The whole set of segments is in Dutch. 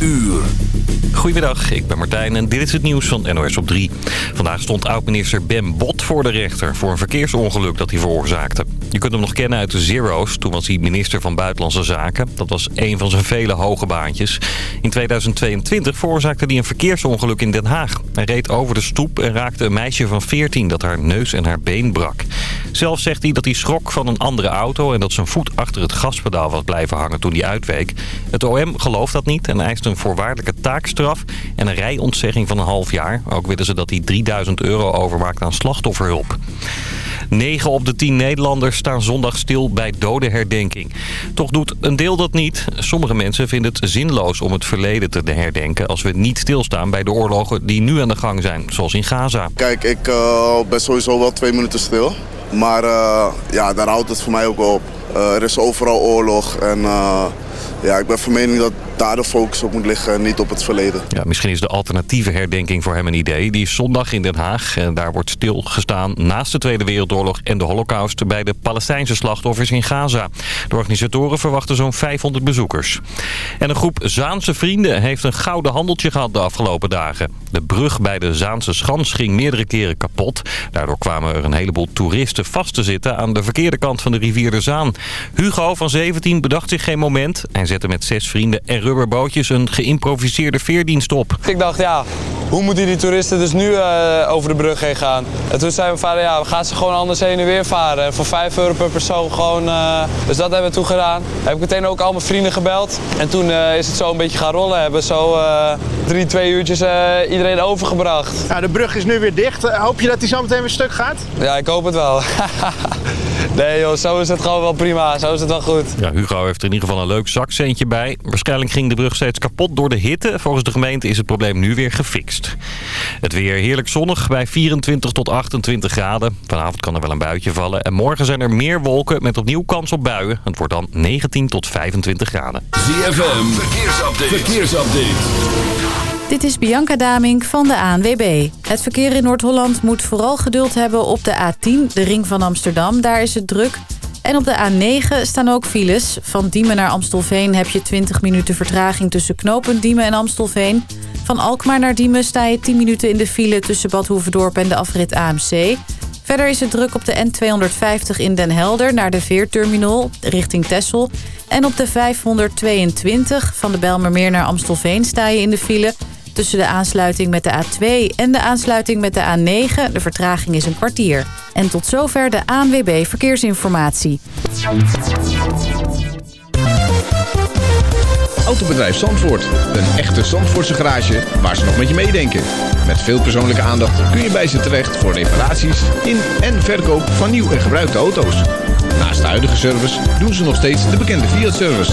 uur. Goedemiddag, ik ben Martijn en dit is het nieuws van NOS op 3. Vandaag stond oud-minister Ben Bot voor de rechter voor een verkeersongeluk dat hij veroorzaakte. Je kunt hem nog kennen uit de Zero's. Toen was hij minister van Buitenlandse Zaken. Dat was een van zijn vele hoge baantjes. In 2022 veroorzaakte hij een verkeersongeluk in Den Haag. Hij reed over de stoep en raakte een meisje van 14 dat haar neus en haar been brak. Zelf zegt hij dat hij schrok van een andere auto... en dat zijn voet achter het gaspedaal was blijven hangen toen hij uitweek. Het OM gelooft dat niet en eist een voorwaardelijke taakstraf... en een rijontzegging van een half jaar. Ook willen ze dat hij 3000 euro overmaakt aan slachtofferhulp. 9 op de 10 Nederlanders staan zondag stil bij dodenherdenking. Toch doet een deel dat niet. Sommige mensen vinden het zinloos om het verleden te herdenken... als we niet stilstaan bij de oorlogen die nu aan de gang zijn, zoals in Gaza. Kijk, ik uh, ben sowieso wel twee minuten stil. Maar uh, ja, daar houdt het voor mij ook op. Uh, er is overal oorlog en ja, ik ben van mening dat daar de focus op moet liggen, niet op het verleden. Ja, misschien is de alternatieve herdenking voor hem een idee. Die is zondag in Den Haag. En daar wordt stilgestaan naast de Tweede Wereldoorlog en de Holocaust... bij de Palestijnse slachtoffers in Gaza. De organisatoren verwachten zo'n 500 bezoekers. En een groep Zaanse vrienden heeft een gouden handeltje gehad de afgelopen dagen. De brug bij de Zaanse Schans ging meerdere keren kapot. Daardoor kwamen er een heleboel toeristen vast te zitten... aan de verkeerde kant van de rivier de Zaan. Hugo van 17 bedacht zich geen moment. Hij zette met zes vrienden en rubberbootjes een geïmproviseerde veerdienst op. Ik dacht, ja, hoe moeten die toeristen dus nu uh, over de brug heen gaan? En toen zei mijn vader, ja, we gaan ze gewoon anders heen en weer varen. En voor 5 euro per persoon gewoon... Uh, dus dat hebben we toen gedaan. Heb ik meteen ook al mijn vrienden gebeld. En toen uh, is het zo een beetje gaan rollen. Hebben zo drie, twee uurtjes iedereen overgebracht. Nou, de brug is nu weer dicht. hoop je dat die zo meteen weer stuk gaat? Ja, ik hoop het wel. nee joh, zo is het gewoon wel prima. Zo is het wel goed. Ja, Hugo heeft er in ieder geval een leuk zakcentje bij. Waarschijnlijk ging de brug steeds kapot door de hitte. Volgens de gemeente is het probleem nu weer gefixt. Het weer heerlijk zonnig bij 24 tot 28 graden. Vanavond kan er wel een buitje vallen. En morgen zijn er meer wolken met opnieuw kans op buien. Het wordt dan 19 tot 25 graden. ZFM, verkeersupdate. verkeersupdate. Dit is Bianca Damink van de ANWB. Het verkeer in Noord-Holland moet vooral geduld hebben op de A10, de ring van Amsterdam. Daar is het druk. En op de A9 staan ook files. Van Diemen naar Amstelveen heb je 20 minuten vertraging tussen knopen Diemen en Amstelveen. Van Alkmaar naar Diemen sta je 10 minuten in de file tussen Bad Hoeverdorp en de afrit AMC. Verder is het druk op de N250 in Den Helder naar de Veerterminal richting Tessel. En op de 522 van de Belmermeer naar Amstelveen sta je in de file tussen de aansluiting met de A2 en de aansluiting met de A9. De vertraging is een kwartier. En tot zover de ANWB Verkeersinformatie. Autobedrijf Zandvoort. Een echte Zandvoortse garage waar ze nog met je meedenken. Met veel persoonlijke aandacht kun je bij ze terecht voor reparaties in en verkoop van nieuw en gebruikte auto's. Naast de huidige service doen ze nog steeds de bekende Fiat-service.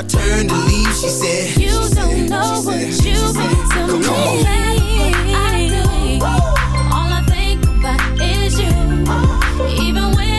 I turned to leave, she said, You don't know what you mean to me. All I think about is you, even when.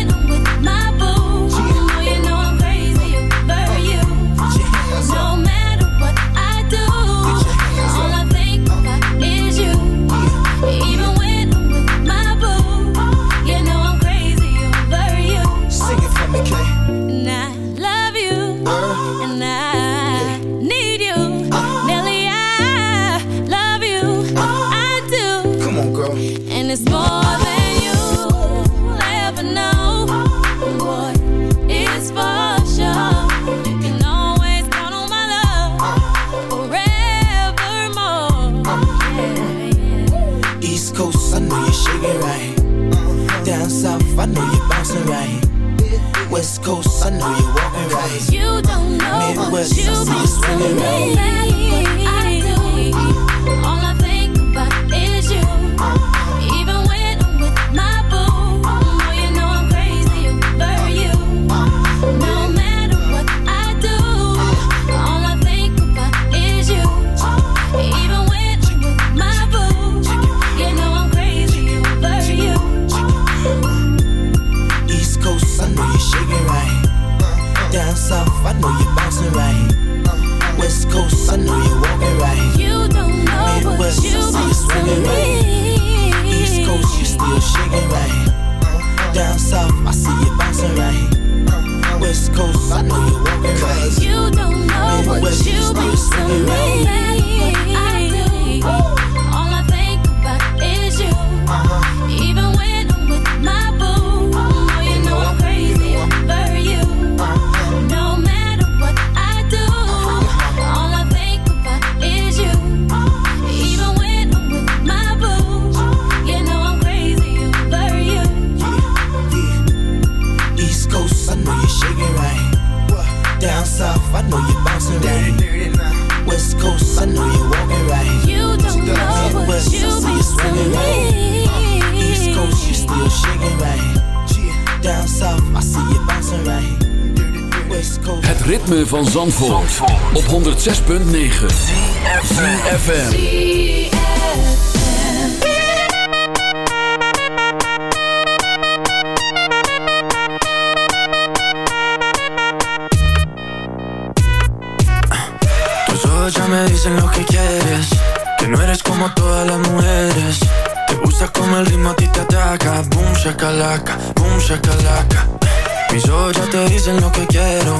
West Coast, I know you're walking right. You don't know Midwest, what you been swimming right. Cause you don't know what you mean to me. I do. Oh. van Zandvoort, op 106.9 CFFM Tus ojos ya me dicen lo que quieres. Que no eres como todas las mujeres. Te gusta como el ritmo a ti te ataca. Boom shakalaka, boom shakalaka. Mis ojos ya te dicen lo que quiero.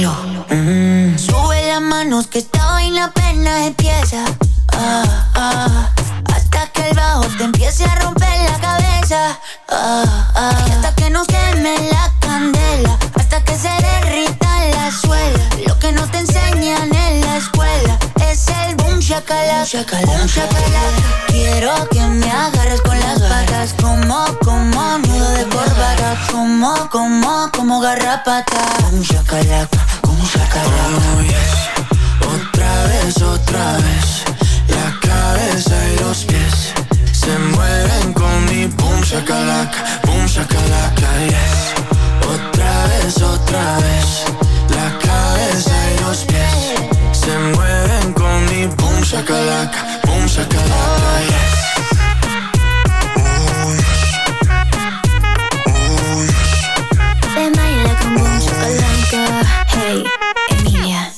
よ、うん。Shakalaka. Quiero que me agarres con las patas. Como, como nudo de corbata. Como, como, como garrapata. Boom shakalaka. Boom shakalaka. Oh, yes. Otra vez, otra vez La cabeza y los pies Se mueven con mi boom shakalaka Boom shakalaka, yes Otra vez, otra vez shakalaka Boom shakalaka, yes baila con boom. Hey, Emilia.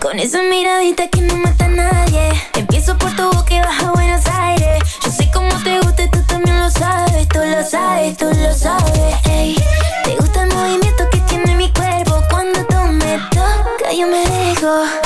Con esa miradita que no mata a nadie. Empiezo por tu boca y baja a Buenos Aires. Yo sé cómo te gusta y tú también lo sabes. Tú lo sabes, tú lo sabes. Ey, te gusta el movimiento que tiene mi cuerpo. Cuando tú me tocas, yo me dejo.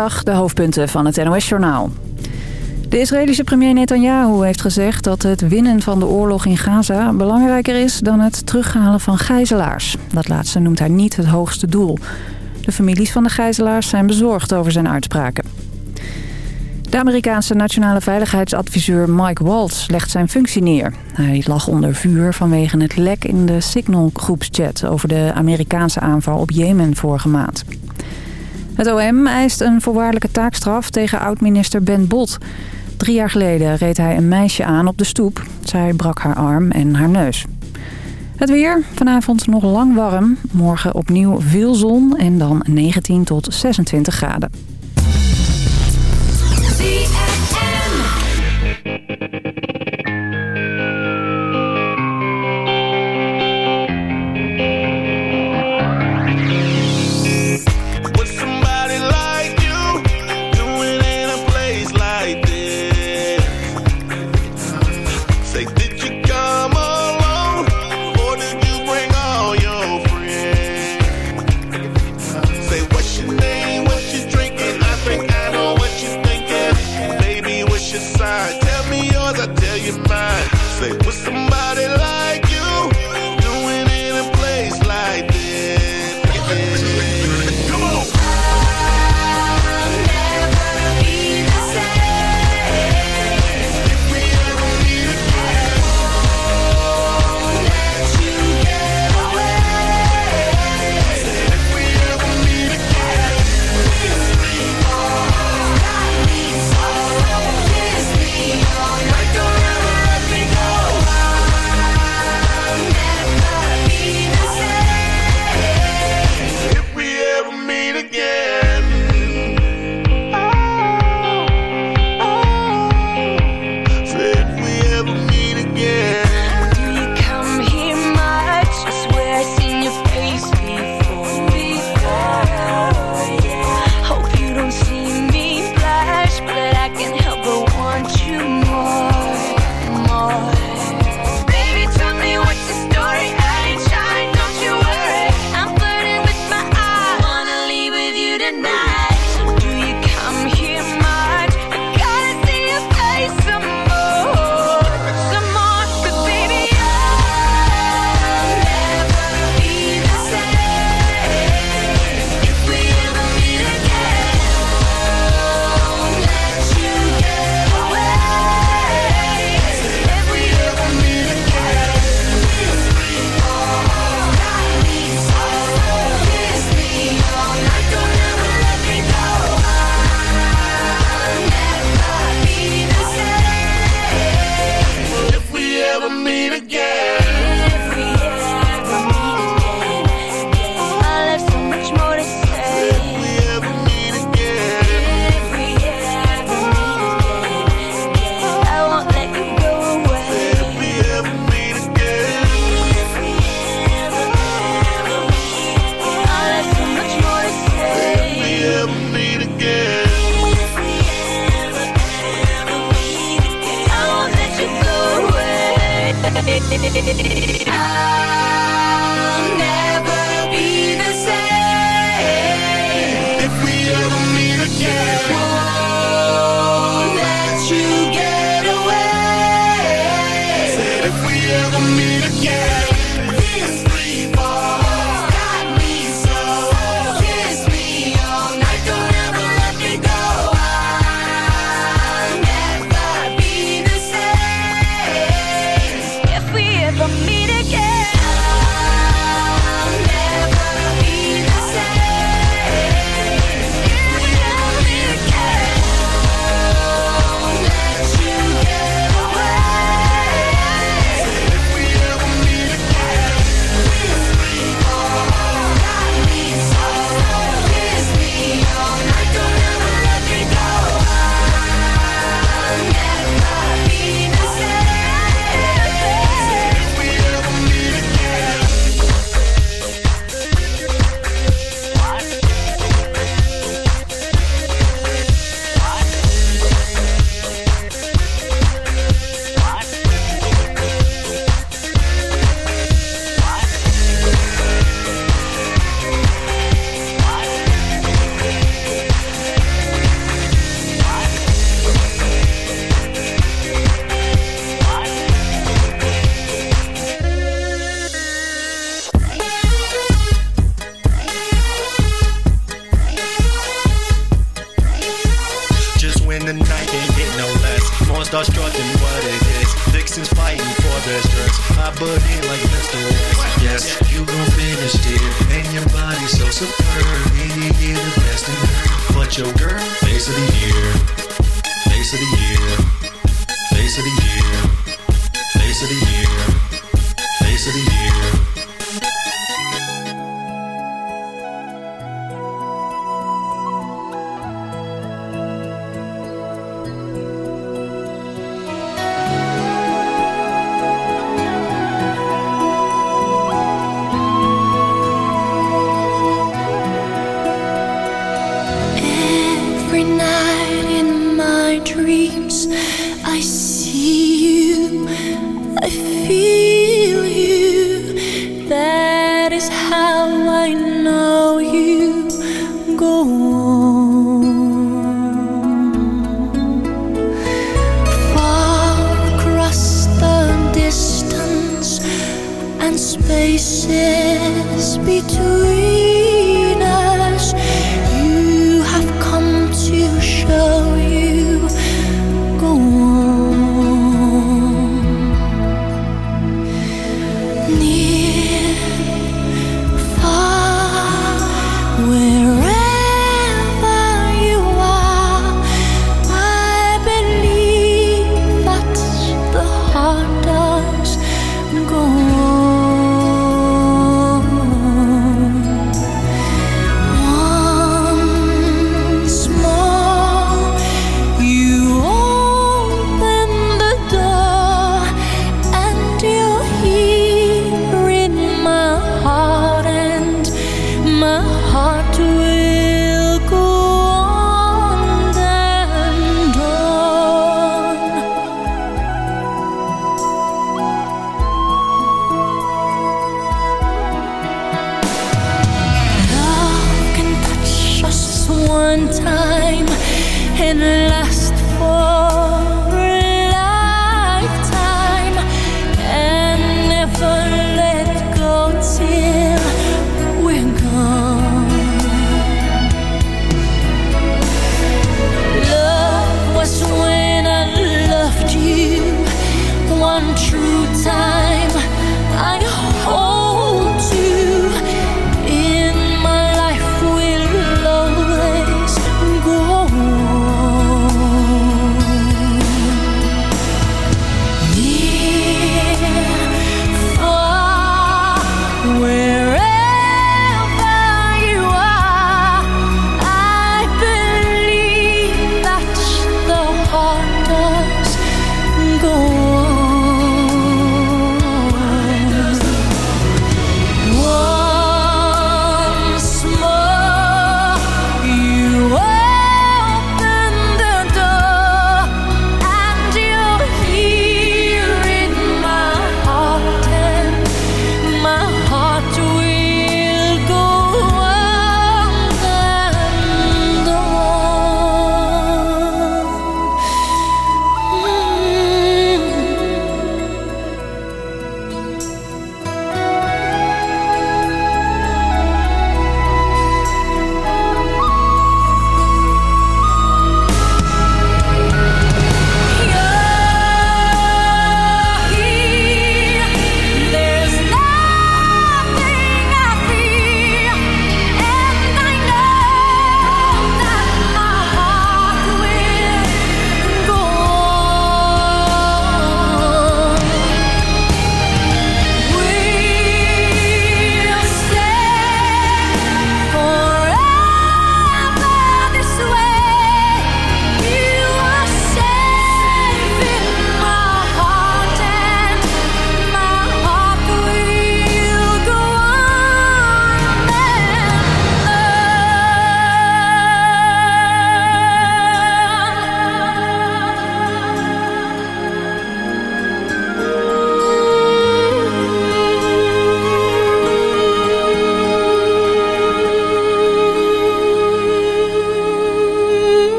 De hoofdpunten van het NOS-journaal. De Israëlische premier Netanyahu heeft gezegd dat het winnen van de oorlog in Gaza belangrijker is dan het terughalen van gijzelaars. Dat laatste noemt hij niet het hoogste doel. De families van de gijzelaars zijn bezorgd over zijn uitspraken. De Amerikaanse nationale veiligheidsadviseur Mike Waltz legt zijn functie neer. Hij lag onder vuur vanwege het lek in de Signal-groepschat over de Amerikaanse aanval op Jemen vorige maand. Het OM eist een voorwaardelijke taakstraf tegen oud-minister Ben Bot. Drie jaar geleden reed hij een meisje aan op de stoep. Zij brak haar arm en haar neus. Het weer, vanavond nog lang warm. Morgen opnieuw veel zon en dan 19 tot 26 graden.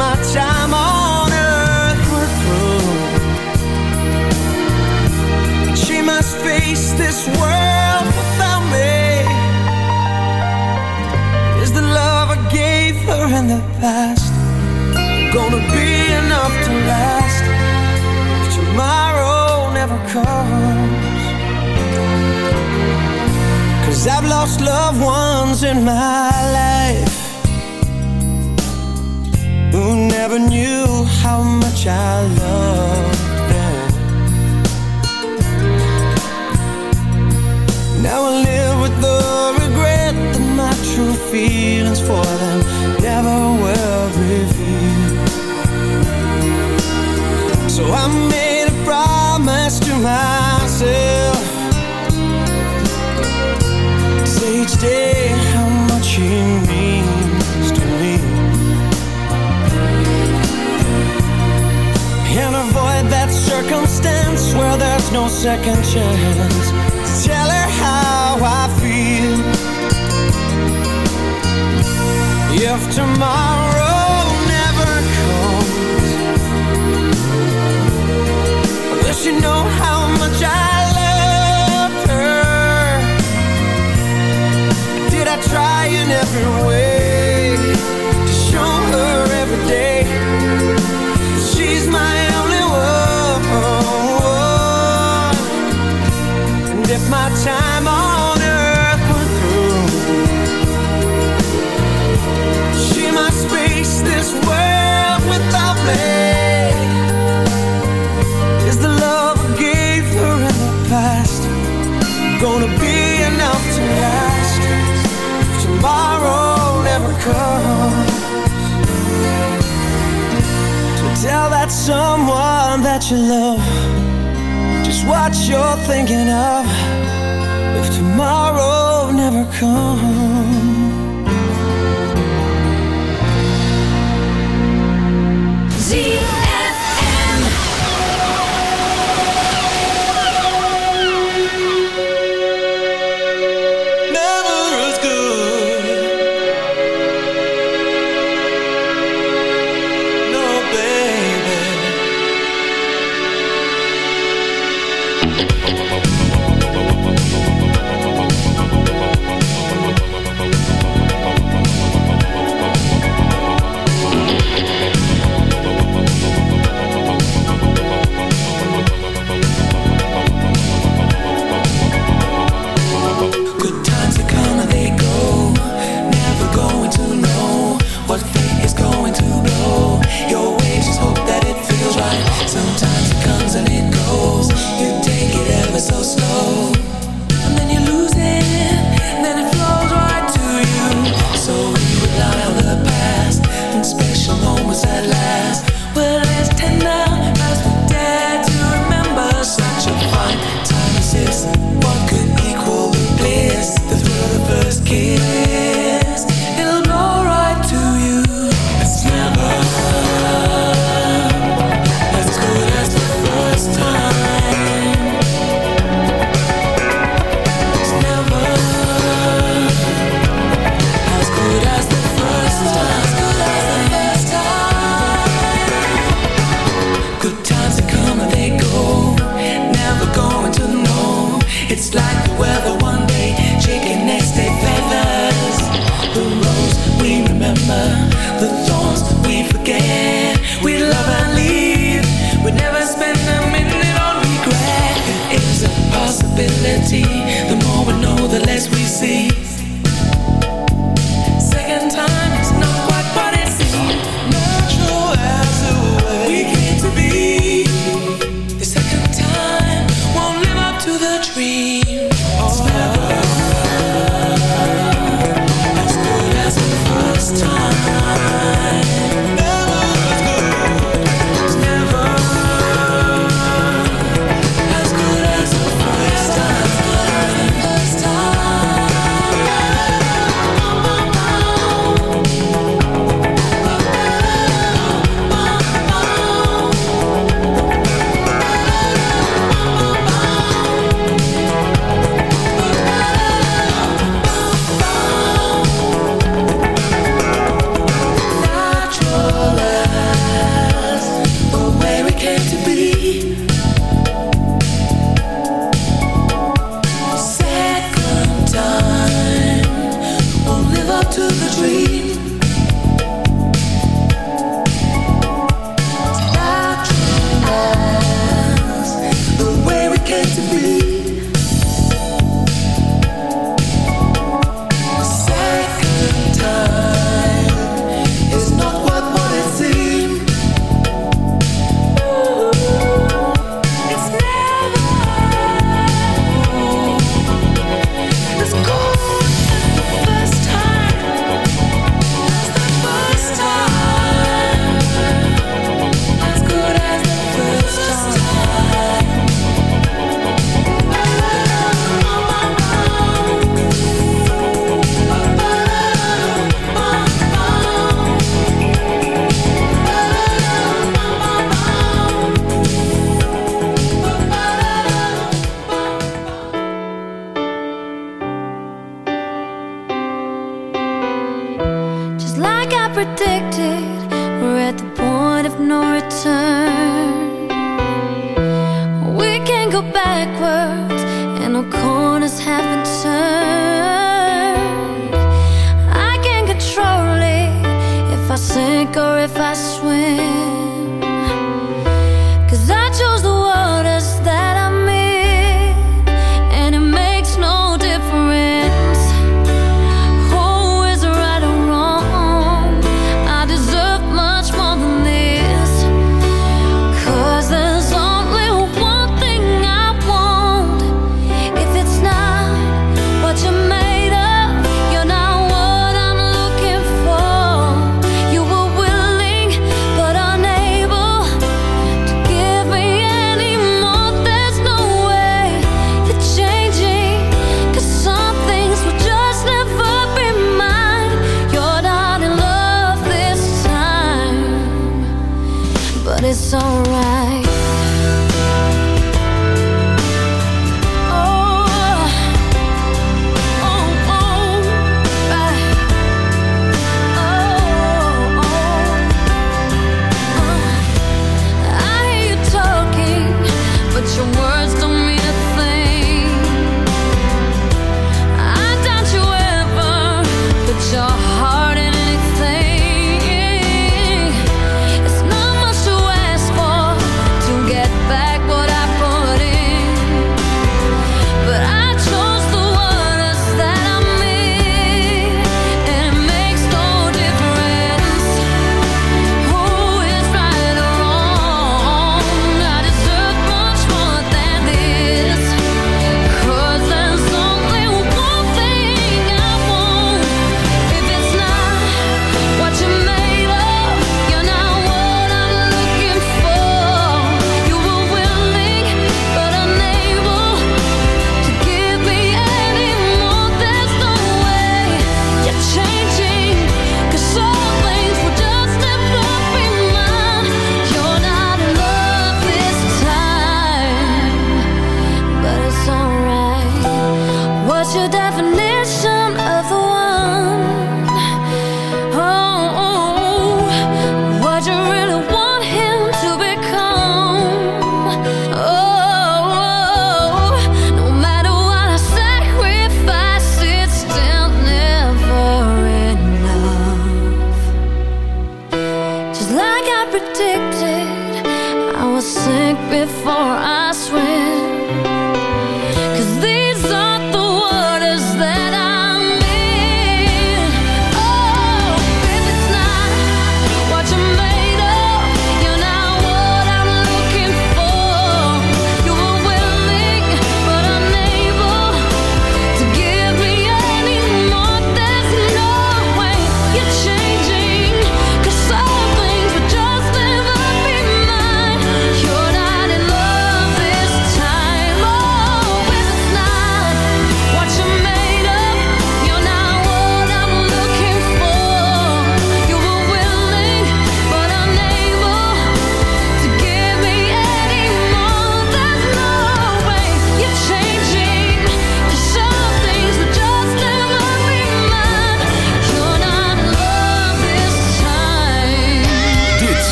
my time on earth were through. She must face this world without me. Is the love I gave her in the past Gonna be enough to last? Tomorrow never comes. Cause I've lost loved ones in my life who never knew how much I loved them. Now I live with the regret that my true feelings for them never were revealed. So I made a promise to myself. Say each day how much you mean distance where there's no second chance tell her how I feel. If tomorrow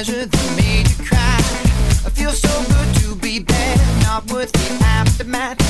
measure that made you cry. I feel so good to be bad, not worth the aftermath.